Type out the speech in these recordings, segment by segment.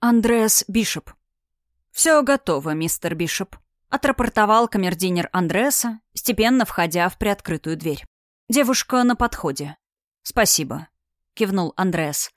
Андреас Бишоп. «Все готово, мистер Бишоп», — отрапортовал камердинер Андреаса, степенно входя в приоткрытую дверь. «Девушка на подходе». «Спасибо», — кивнул Андреас.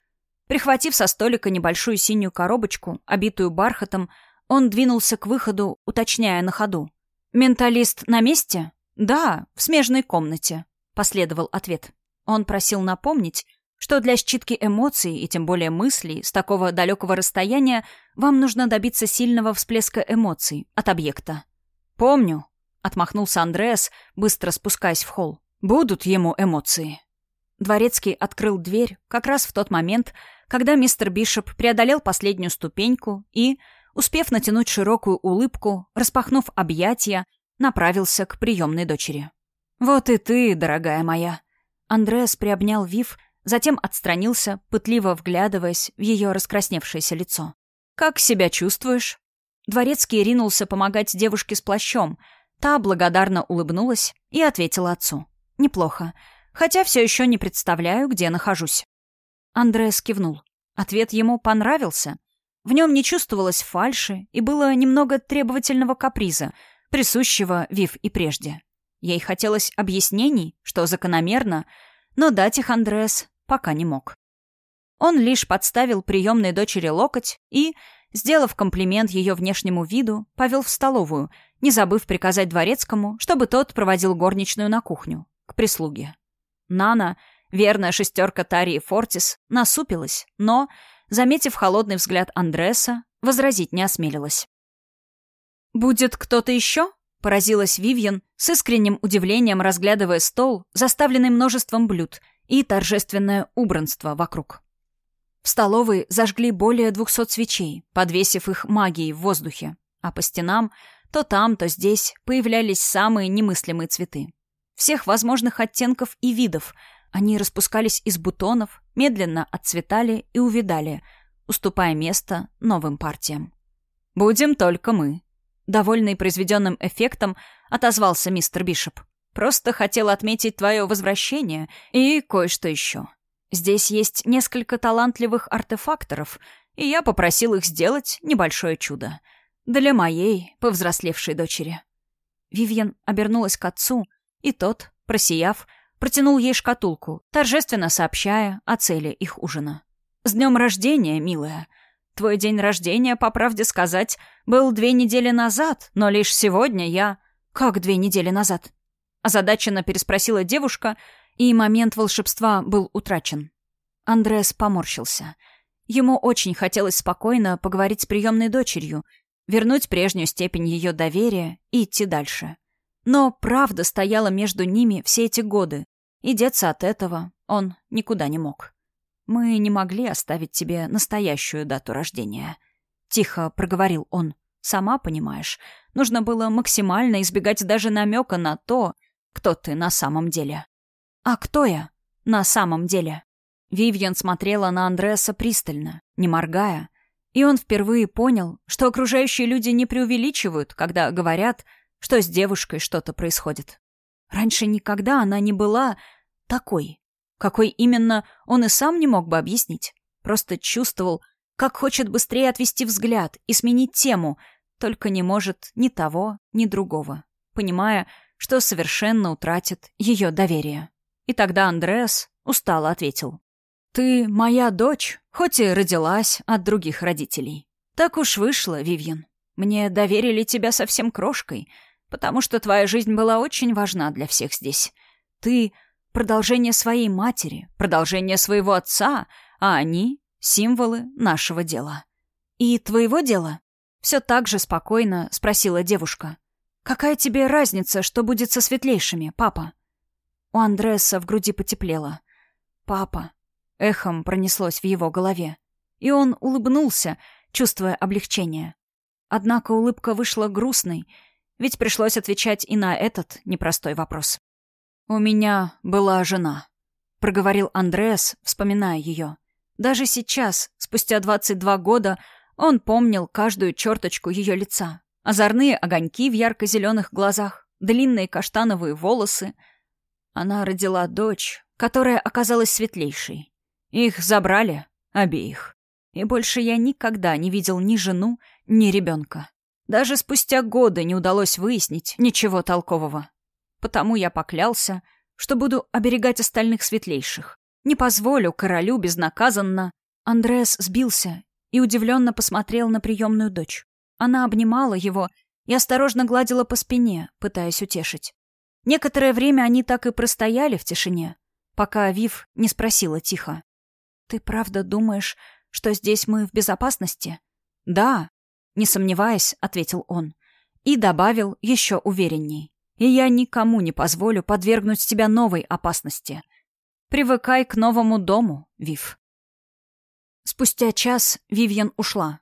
Прихватив со столика небольшую синюю коробочку, обитую бархатом, он двинулся к выходу, уточняя на ходу. «Менталист на месте?» «Да, в смежной комнате», — последовал ответ. Он просил напомнить, что для считки эмоций и тем более мыслей с такого далекого расстояния вам нужно добиться сильного всплеска эмоций от объекта. «Помню», — отмахнулся Андреас, быстро спускаясь в холл. «Будут ему эмоции». Дворецкий открыл дверь как раз в тот момент, когда мистер Бишоп преодолел последнюю ступеньку и, успев натянуть широкую улыбку, распахнув объятия, направился к приемной дочери. «Вот и ты, дорогая моя!» Андреас приобнял Вив, Затем отстранился, пытливо вглядываясь в ее раскрасневшееся лицо. «Как себя чувствуешь?» Дворецкий ринулся помогать девушке с плащом. Та благодарно улыбнулась и ответила отцу. «Неплохо. Хотя все еще не представляю, где нахожусь». Андреас кивнул. Ответ ему понравился. В нем не чувствовалось фальши и было немного требовательного каприза, присущего Вив и прежде. Ей хотелось объяснений, что закономерно, но дать их Андреас пока не мог. Он лишь подставил приемной дочери локоть и, сделав комплимент ее внешнему виду, повел в столовую, не забыв приказать дворецкому, чтобы тот проводил горничную на кухню, к прислуге. Нана, верная шестерка Тарии Фортис, насупилась, но, заметив холодный взгляд Андреса, возразить не осмелилась. «Будет кто-то еще?» — поразилась Вивьен, с искренним удивлением разглядывая стол, заставленный множеством блюд — и торжественное убранство вокруг. В столовой зажгли более двухсот свечей, подвесив их магией в воздухе, а по стенам то там, то здесь появлялись самые немыслимые цветы. Всех возможных оттенков и видов. Они распускались из бутонов, медленно отцветали и увидали, уступая место новым партиям. «Будем только мы», — довольный произведенным эффектом отозвался мистер Бишоп. Просто хотел отметить твое возвращение и кое-что еще. Здесь есть несколько талантливых артефакторов, и я попросил их сделать небольшое чудо. Для моей повзрослевшей дочери». Вивьен обернулась к отцу, и тот, просияв, протянул ей шкатулку, торжественно сообщая о цели их ужина. «С днем рождения, милая! Твой день рождения, по правде сказать, был две недели назад, но лишь сегодня я...» «Как две недели назад?» Озадаченно переспросила девушка, и момент волшебства был утрачен. Андреас поморщился. Ему очень хотелось спокойно поговорить с приемной дочерью, вернуть прежнюю степень ее доверия и идти дальше. Но правда стояла между ними все эти годы, и деться от этого он никуда не мог. «Мы не могли оставить тебе настоящую дату рождения», — тихо проговорил он. «Сама понимаешь, нужно было максимально избегать даже намека на то, кто ты на самом деле. А кто я на самом деле? Вивьен смотрела на Андреаса пристально, не моргая, и он впервые понял, что окружающие люди не преувеличивают, когда говорят, что с девушкой что-то происходит. Раньше никогда она не была такой. Какой именно, он и сам не мог бы объяснить. Просто чувствовал, как хочет быстрее отвести взгляд и сменить тему, только не может ни того, ни другого. Понимая, что совершенно утратит ее доверие. И тогда Андреас устало ответил. «Ты моя дочь, хоть и родилась от других родителей. Так уж вышло, Вивьен. Мне доверили тебя совсем крошкой, потому что твоя жизнь была очень важна для всех здесь. Ты — продолжение своей матери, продолжение своего отца, а они — символы нашего дела. И твоего дела?» Все так же спокойно спросила девушка. «Какая тебе разница, что будет со светлейшими, папа?» У Андреса в груди потеплело. «Папа». Эхом пронеслось в его голове. И он улыбнулся, чувствуя облегчение. Однако улыбка вышла грустной, ведь пришлось отвечать и на этот непростой вопрос. «У меня была жена», — проговорил Андреас, вспоминая ее. Даже сейчас, спустя 22 года, он помнил каждую черточку ее лица, Озорные огоньки в ярко-зеленых глазах, длинные каштановые волосы. Она родила дочь, которая оказалась светлейшей. Их забрали обеих. И больше я никогда не видел ни жену, ни ребенка. Даже спустя годы не удалось выяснить ничего толкового. Потому я поклялся, что буду оберегать остальных светлейших. Не позволю королю безнаказанно. Андреас сбился и удивленно посмотрел на приемную дочь. Она обнимала его и осторожно гладила по спине, пытаясь утешить. Некоторое время они так и простояли в тишине, пока Вив не спросила тихо. «Ты правда думаешь, что здесь мы в безопасности?» «Да», — не сомневаясь, ответил он. И добавил еще уверенней. «И я никому не позволю подвергнуть тебя новой опасности. Привыкай к новому дому, Вив». Спустя час Вивьен ушла.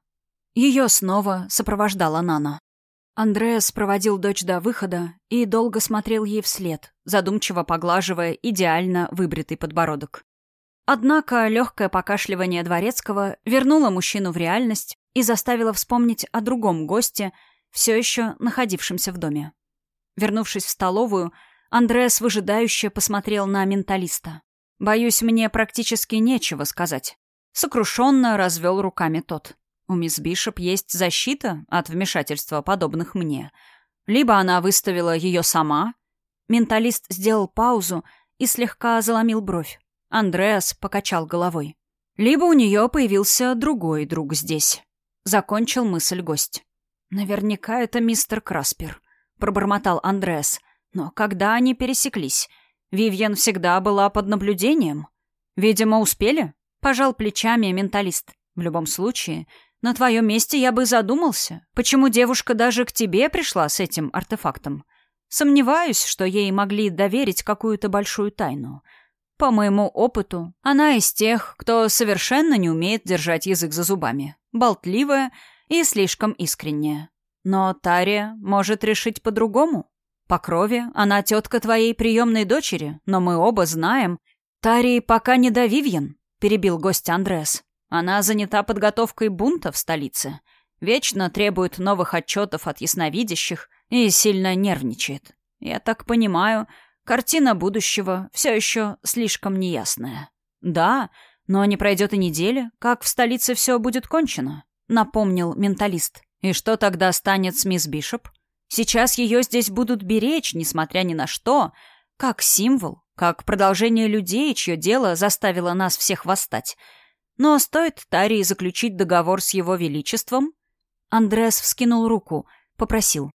Ее снова сопровождала Нана. Андреас проводил дочь до выхода и долго смотрел ей вслед, задумчиво поглаживая идеально выбритый подбородок. Однако легкое покашливание дворецкого вернуло мужчину в реальность и заставило вспомнить о другом госте, все еще находившемся в доме. Вернувшись в столовую, Андреас выжидающе посмотрел на менталиста. «Боюсь, мне практически нечего сказать». Сокрушенно развел руками тот. У мисс Бишоп есть защита от вмешательства подобных мне. Либо она выставила ее сама. Менталист сделал паузу и слегка заломил бровь. Андреас покачал головой. Либо у нее появился другой друг здесь. Закончил мысль гость. Наверняка это мистер Краспер, пробормотал Андреас. Но когда они пересеклись? Вивьен всегда была под наблюдением. Видимо, успели? Пожал плечами менталист. В любом случае, на твоем месте я бы задумался, почему девушка даже к тебе пришла с этим артефактом. Сомневаюсь, что ей могли доверить какую-то большую тайну. По моему опыту, она из тех, кто совершенно не умеет держать язык за зубами. Болтливая и слишком искренняя. Но Тария может решить по-другому. По крови она тетка твоей приемной дочери, но мы оба знаем. Тарии пока не до Вивьен, перебил гость Андреас. Она занята подготовкой бунта в столице, вечно требует новых отчетов от ясновидящих и сильно нервничает. Я так понимаю, картина будущего все еще слишком неясная. Да, но не пройдет и недели, как в столице все будет кончено, напомнил менталист. И что тогда станет с мисс Бишоп? Сейчас ее здесь будут беречь, несмотря ни на что, как символ, как продолжение людей, чье дело заставило нас всех восстать — но стоит Тарии заключить договор с его величеством... Андреас вскинул руку, попросил.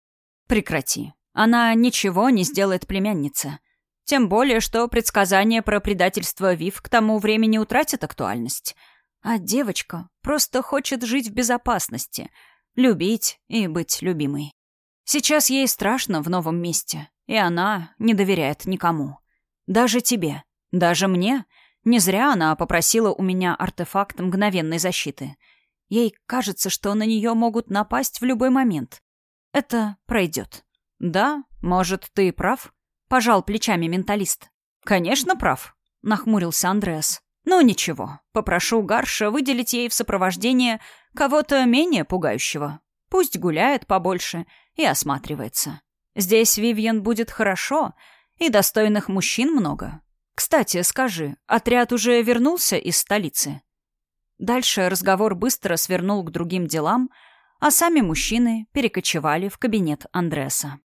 «Прекрати. Она ничего не сделает племяннице. Тем более, что предсказания про предательство Вив к тому времени утратят актуальность. А девочка просто хочет жить в безопасности, любить и быть любимой. Сейчас ей страшно в новом месте, и она не доверяет никому. Даже тебе, даже мне — не зря она попросила у меня артефакт мгновенной защиты. Ей кажется, что на нее могут напасть в любой момент. Это пройдет. Да, может, ты прав? Пожал плечами менталист. Конечно, прав, нахмурился Андреас. Ну ничего, попрошу Гарша выделить ей в сопровождение кого-то менее пугающего. Пусть гуляет побольше и осматривается. Здесь Вивьен будет хорошо, и достойных мужчин много. «Кстати, скажи, отряд уже вернулся из столицы?» Дальше разговор быстро свернул к другим делам, а сами мужчины перекочевали в кабинет Андреаса.